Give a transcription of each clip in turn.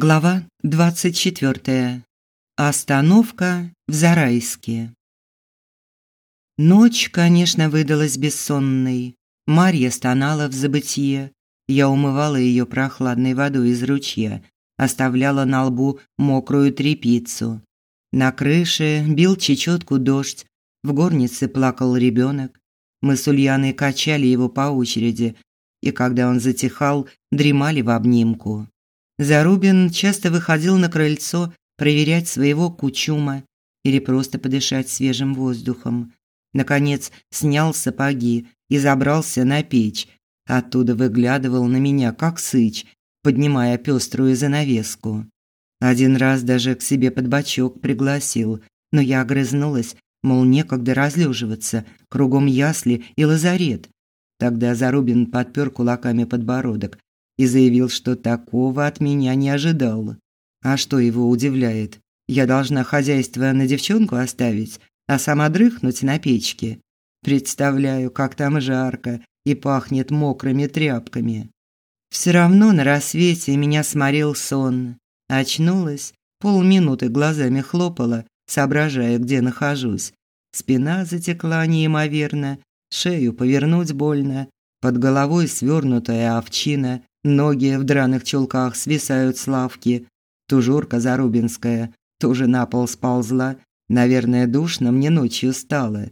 Глава 24. Остановка в Зарайске. Ночь, конечно, выдалась бессонной. Марья стонала в забытье. Я умывала ее прохладной водой из ручья, оставляла на лбу мокрую тряпицу. На крыше бил чечетку дождь, в горнице плакал ребенок. Мы с Ульяной качали его по очереди, и когда он затихал, дремали в обнимку. Зарубин часто выходил на крыльцо проверять своего кучума или просто подышать свежим воздухом. Наконец, снял сапоги и забрался на печь. Оттуда выглядывал на меня, как сыч, поднимая пеструю занавеску. Один раз даже к себе под бочок пригласил, но я огрызнулась, мол, некогда разлеживаться, кругом ясли и лазарет. Тогда Зарубин подпер кулаками подбородок и заявил, что такого от меня не ожидал. А что его удивляет? Я должна хозяйство на девчонку оставить, а сама дрыхнуть на печке. Представляю, как там жарко и пахнет мокрыми тряпками. Все равно на рассвете меня сморил сон. Очнулась, полминуты глазами хлопала, соображая, где нахожусь. Спина затекла неимоверно, шею повернуть больно, под головой свернутая овчина, Ноги в драных чулках свисают с лавки. Тужурка Зарубинская тоже на пол сползла. Наверное, душно мне ночью стало.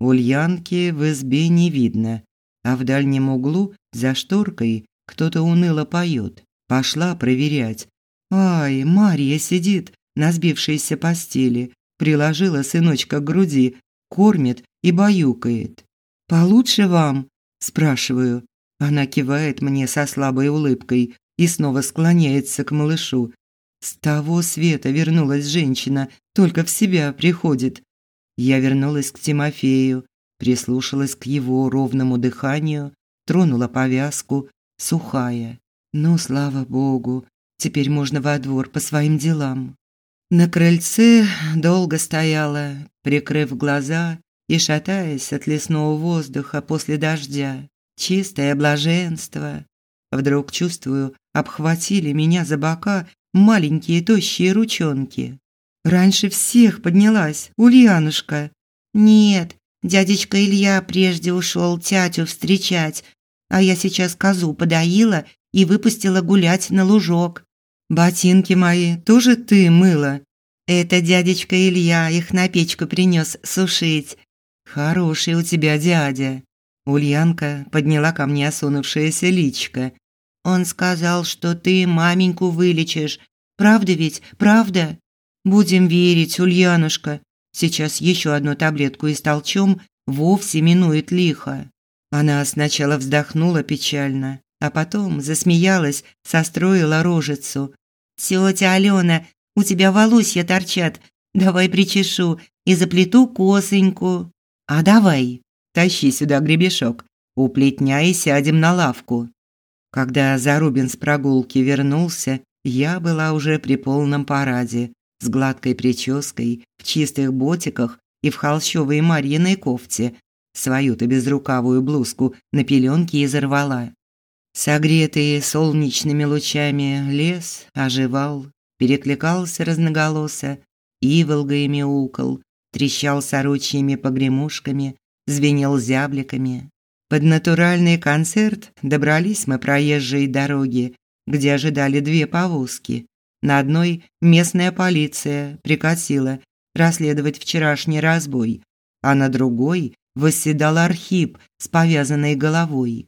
Ульянки в избе не видно, а в дальнем углу за шторкой кто-то уныло поет. Пошла проверять. Ай, Марья сидит на сбившейся постели, приложила сыночка к груди, кормит и баюкает. «Получше вам?» – спрашиваю. Она кивает мне со слабой улыбкой и снова склоняется к малышу. С того света вернулась женщина, только в себя приходит. Я вернулась к Тимофею, прислушалась к его ровному дыханию, тронула повязку, сухая. Ну, слава богу, теперь можно во двор по своим делам. На крыльце долго стояла, прикрыв глаза и шатаясь от лесного воздуха после дождя. Чистое блаженство. Вдруг чувствую, обхватили меня за бока маленькие тощие ручонки. Раньше всех поднялась Ульянушка. Нет, дядечка Илья прежде ушел тятю встречать, а я сейчас козу подоила и выпустила гулять на лужок. Ботинки мои тоже ты мыла. Это дядечка Илья их на печку принес сушить. Хороший у тебя дядя. Ульянка подняла ко мне осунувшееся личико. Он сказал, что ты маменьку вылечишь. Правда ведь? Правда? Будем верить, Ульянушка. Сейчас еще одну таблетку и столчом вовсе минует лихо. Она сначала вздохнула печально, а потом засмеялась, состроила рожицу. «Тетя Алена, у тебя волосья торчат. Давай причешу и заплету косоньку». «А давай», Тащи сюда гребешок, уплетняй и сядем на лавку. Когда Зарубин с прогулки вернулся, я была уже при полном параде, с гладкой прической, в чистых ботиках и в холщовой Марьиной кофте. Свою-то безрукавую блузку на пеленке изорвала. Согретый солнечными лучами лес оживал, перекликался разноголосо, иволгой мяукал, трещал сорочьими погремушками, звенел зябликами. Под натуральный концерт добрались мы проезжей дороги, где ожидали две повозки. На одной местная полиция прикатила расследовать вчерашний разбой, а на другой восседал Архип с повязанной головой.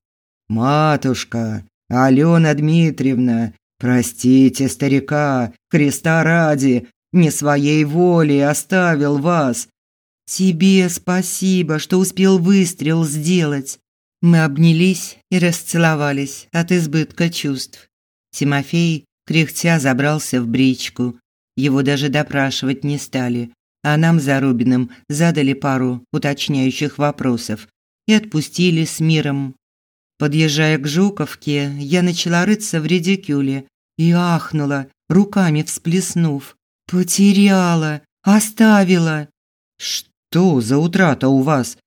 «Матушка, Алена Дмитриевна, простите старика, Христа ради, не своей волей оставил вас. «Тебе спасибо, что успел выстрел сделать». Мы обнялись и расцеловались от избытка чувств. Тимофей, кряхтя, забрался в бричку. Его даже допрашивать не стали, а нам за Рубиным задали пару уточняющих вопросов и отпустили с миром. Подъезжая к Жуковке, я начала рыться в редикюле и ахнула, руками всплеснув. «Потеряла! Оставила!» «Что?» За утрата у вас?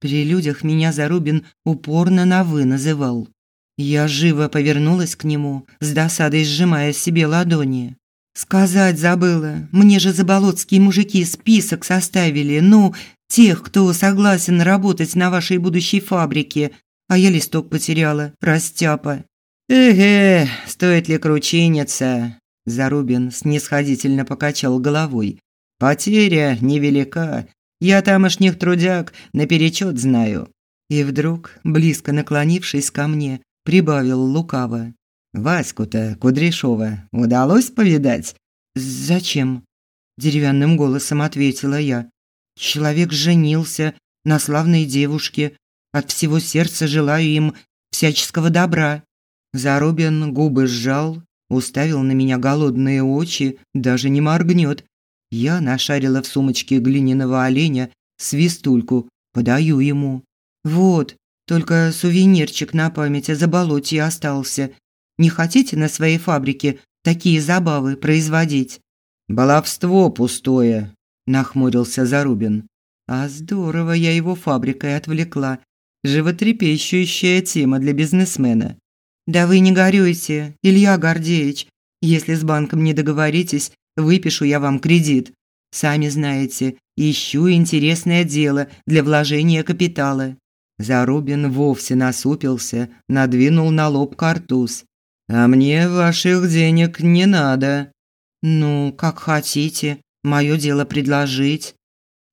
При людях меня Зарубин упорно на «вы» называл. Я живо повернулась к нему, с досадой сжимая себе ладони. Сказать забыла. Мне же заболотские мужики список составили, ну, тех, кто согласен работать на вашей будущей фабрике. А я листок потеряла, растяпа. Эге, стоит ли кручиниться? Зарубин снисходительно покачал головой. Потеря невелика. Я тамошних трудяг наперечет знаю. И вдруг, близко наклонившись ко мне, прибавил лукаво. Ваську-то Кудряшова удалось повидать? Зачем? деревянным голосом ответила я. Человек женился на славной девушке. От всего сердца желаю им всяческого добра. Зарубин губы сжал, уставил на меня голодные очи, даже не моргнет. Я нашарила в сумочке глиняного оленя свистульку, подаю ему. Вот, только сувенирчик на память о заболотье остался. Не хотите на своей фабрике такие забавы производить? Баловство пустое, нахмурился Зарубин. А здорово я его фабрикой отвлекла. Животрепещущая тема для бизнесмена. Да вы не горюйте, Илья Гордеевич. Если с банком не договоритесь, выпишу я вам кредит. Сами знаете, ищу интересное дело для вложения капитала. Зарубин вовсе насупился, надвинул на лоб картуз. А мне ваших денег не надо. Ну, как хотите. Мое дело предложить.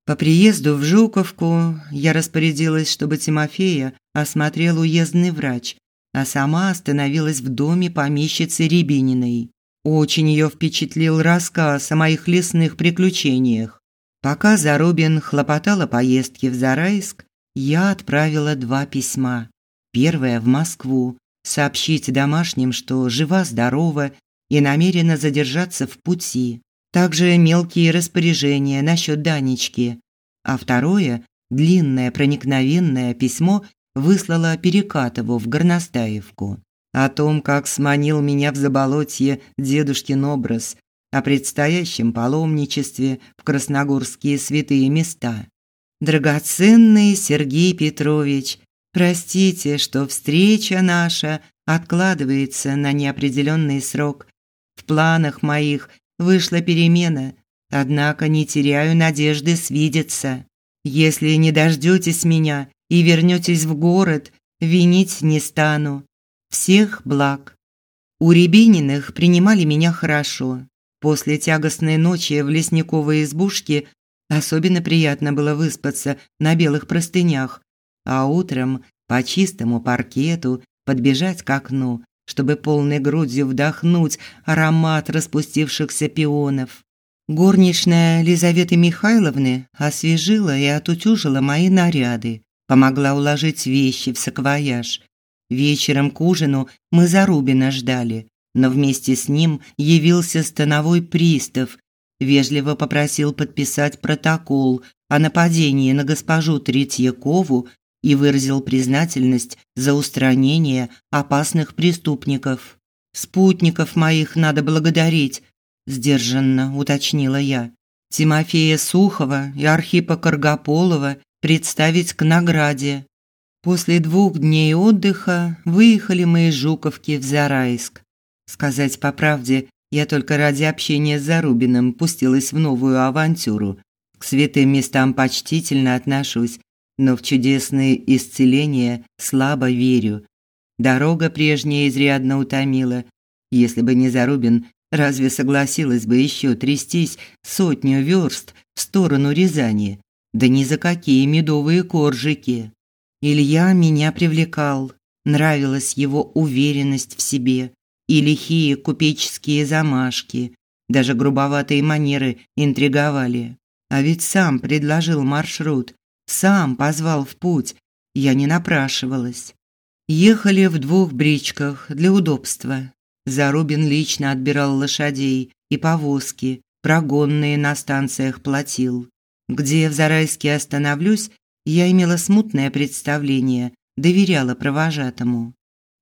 По приезду в Жуковку я распорядилась, чтобы Тимофея осмотрел уездный врач, а сама остановилась в доме помещицы Рябининой. Очень ее впечатлил рассказ о моих лесных приключениях. Пока Зарубин хлопотал о поездке в Зарайск, я отправила два письма. Первое в Москву, сообщить домашним, что жива-здорова и намерена задержаться в пути. Также мелкие распоряжения насчет Данечки. А второе, длинное проникновенное письмо выслала Перекатову в Горностаевку. О том, как сманил меня в заболотье дедушкин образ, о предстоящем паломничестве в красногорские святые места. Драгоценный Сергей Петрович, простите, что встреча наша откладывается на неопределенный срок. В планах моих вышла перемена, однако не теряю надежды свидеться. Если не дождётесь меня и вернётесь в город, винить не стану. Всех благ. У Рябининых принимали меня хорошо. После тягостной ночи в лесниковой избушке Особенно приятно было выспаться на белых простынях, а утром по чистому паркету подбежать к окну, чтобы полной грудью вдохнуть аромат распустившихся пионов. Горничная Лизаветы Михайловны освежила и отутюжила мои наряды, помогла уложить вещи в саквояж. Вечером к ужину мы Зарубина ждали, но вместе с ним явился становой пристав вежливо попросил подписать протокол о нападении на госпожу Третьякову и выразил признательность за устранение опасных преступников. Спутников моих надо благодарить, сдержанно уточнила я. Тимофея Сухова и Архипа Каргополова представить к награде. После двух дней отдыха выехали мы из Жуковки в Зарайск. Сказать по правде, я только ради общения с Зарубиным пустилась в новую авантюру. К святым местам почтительно отношусь, но в чудесные исцеления слабо верю. Дорога прежняя изрядно утомила. Если бы не Зарубин, разве согласилась бы еще трястись сотню верст в сторону Рязани? Да ни за какие медовые коржики. Илья меня привлекал. Нравилась его уверенность в себе и лихие купеческие замашки, даже грубоватые манеры интриговали. А ведь сам предложил маршрут, сам позвал в путь, я не напрашивалась. Ехали в двух бричках для удобства. Зарубин лично отбирал лошадей и повозки, прогонные на станциях платил. Где в Зарайске остановлюсь, я имела смутное представление, доверяла провожатому.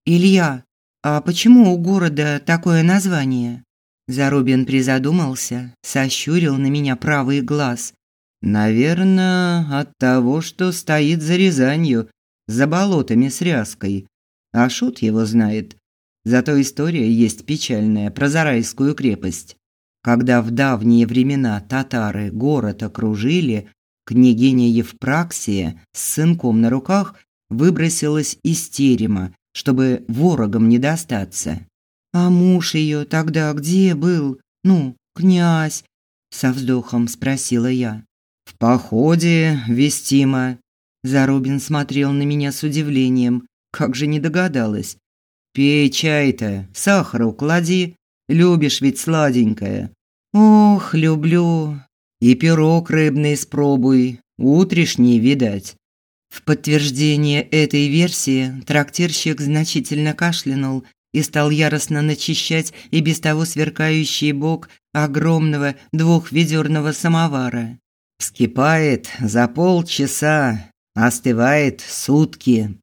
«Илья, а почему у города такое название? Зарубин призадумался, сощурил на меня правый глаз. Наверное, от того, что стоит за Рязанью, за болотами с ряской. А шут его знает. Зато история есть печальная про Зарайскую крепость. Когда в давние времена татары город окружили, княгиня Евпраксия с сынком на руках выбросилась из терема, чтобы ворогам не достаться. А муж ее тогда где был? Ну, князь, со вздохом спросила я. В походе, вестимо. Зарубин смотрел на меня с удивлением. Как же не догадалась. Пей чай-то, сахар клади, любишь ведь сладенькое. Ох, люблю. И пирог рыбный спробуй, утрешний, видать. В подтверждение этой версии трактирщик значительно кашлянул и стал яростно начищать и без того сверкающий бок огромного двухведерного самовара. Вскипает за полчаса, остывает сутки.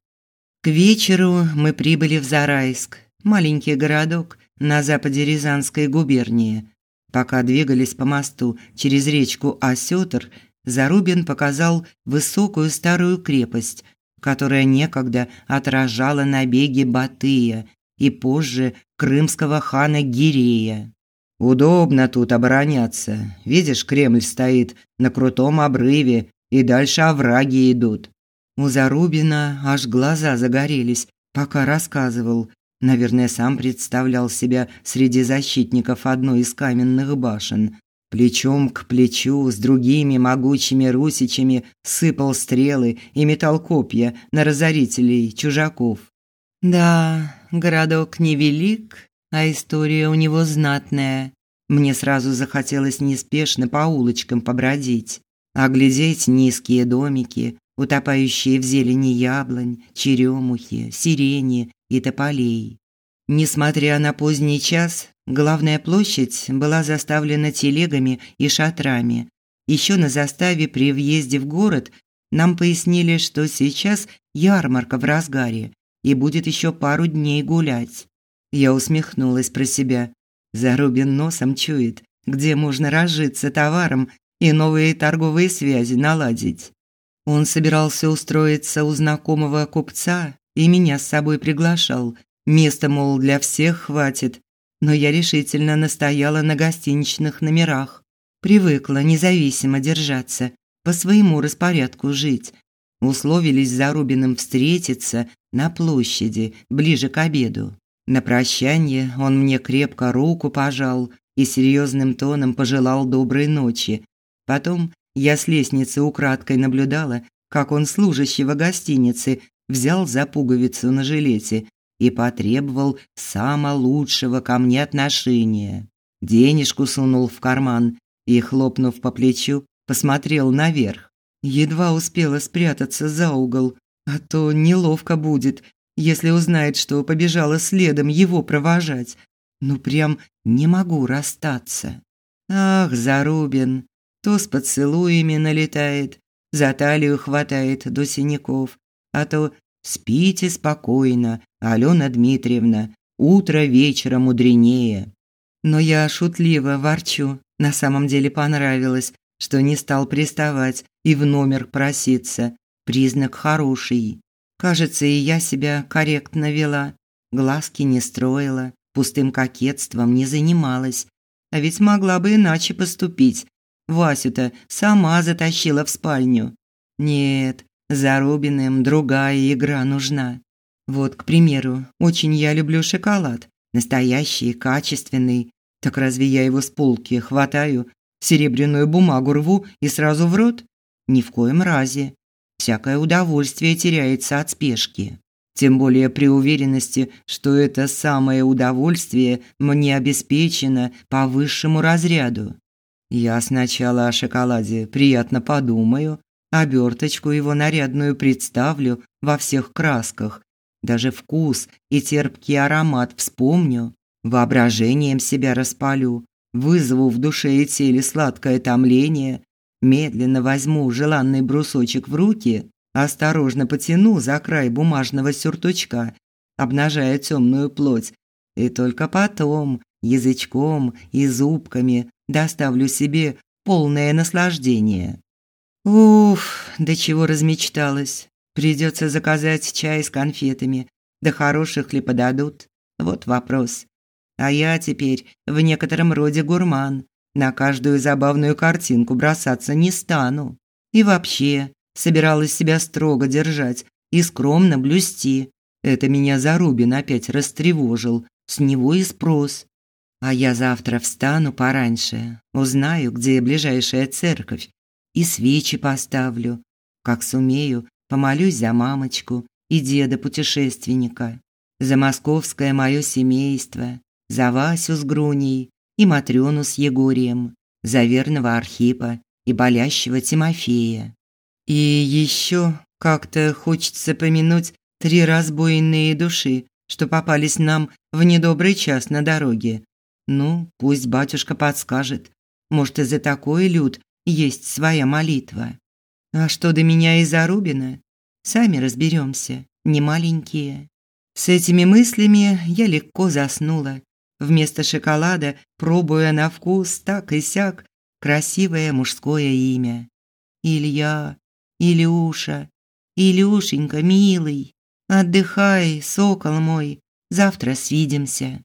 К вечеру мы прибыли в Зарайск, маленький городок на западе Рязанской губернии. Пока двигались по мосту через речку Осётр, Зарубин показал высокую старую крепость, которая некогда отражала набеги Батыя и позже крымского хана Гирея. Удобно тут обороняться. Видишь, Кремль стоит на крутом обрыве, и дальше овраги идут. У Зарубина аж глаза загорелись, пока рассказывал. Наверное, сам представлял себя среди защитников одной из каменных башен. Плечом к плечу с другими могучими русичами сыпал стрелы и метал копья на разорителей чужаков. Да, городок невелик, а история у него знатная. Мне сразу захотелось неспешно по улочкам побродить, оглядеть низкие домики, утопающие в зелени яблонь, черемухи, сирени и тополей. Несмотря на поздний час, главная площадь была заставлена телегами и шатрами. Еще на заставе при въезде в город нам пояснили, что сейчас ярмарка в разгаре и будет еще пару дней гулять. Я усмехнулась про себя. Зарубин носом чует, где можно разжиться товаром и новые торговые связи наладить. Он собирался устроиться у знакомого купца и меня с собой приглашал, Места, мол, для всех хватит, но я решительно настояла на гостиничных номерах. Привыкла независимо держаться, по своему распорядку жить. Условились за Рубиным встретиться на площади, ближе к обеду. На прощание он мне крепко руку пожал и серьезным тоном пожелал доброй ночи. Потом я с лестницы украдкой наблюдала, как он служащего гостиницы взял за пуговицу на жилете и потребовал самого лучшего ко мне отношения. Денежку сунул в карман и, хлопнув по плечу, посмотрел наверх. Едва успела спрятаться за угол, а то неловко будет, если узнает, что побежала следом его провожать. Ну прям не могу расстаться. Ах, Зарубин, то с поцелуями налетает, за талию хватает до синяков, а то Спите спокойно, Алена Дмитриевна. Утро вечера мудренее. Но я шутливо ворчу. На самом деле понравилось, что не стал приставать и в номер проситься. Признак хороший. Кажется, и я себя корректно вела. Глазки не строила, пустым кокетством не занималась. А ведь могла бы иначе поступить. Васю-то сама затащила в спальню. Нет, за Робиным другая игра нужна. Вот, к примеру, очень я люблю шоколад. Настоящий, качественный. Так разве я его с полки хватаю, серебряную бумагу рву и сразу в рот? Ни в коем разе. Всякое удовольствие теряется от спешки. Тем более при уверенности, что это самое удовольствие мне обеспечено по высшему разряду. Я сначала о шоколаде приятно подумаю, Оберточку его нарядную представлю во всех красках. Даже вкус и терпкий аромат вспомню. Воображением себя распалю. Вызову в душе и теле сладкое томление. Медленно возьму желанный брусочек в руки, осторожно потяну за край бумажного сюртучка, обнажая темную плоть, и только потом язычком и зубками доставлю себе полное наслаждение. Уф, до чего размечталась. Придется заказать чай с конфетами, Да хороших ли подадут? Вот вопрос. А я теперь в некотором роде гурман. На каждую забавную картинку бросаться не стану. И вообще, собиралась себя строго держать и скромно блюсти. Это меня Зарубин опять растревожил. С него и спрос. А я завтра встану пораньше, узнаю, где ближайшая церковь, и свечи поставлю. Как сумею, помолюсь за мамочку и деда-путешественника, за московское мое семейство, за Васю с Груней и Матрёну с Егорием, за верного Архипа и болящего Тимофея. И еще как-то хочется помянуть три разбойные души, что попались нам в недобрый час на дороге. Ну, пусть батюшка подскажет. Может, и за такой люд есть своя молитва. А что до меня и Зарубина? Сами разберемся, не маленькие. С этими мыслями я легко заснула. Вместо шоколада, пробуя на вкус так и сяк красивое мужское имя. Илья, Илюша, Илюшенька, милый, отдыхай, сокол мой, завтра свидимся.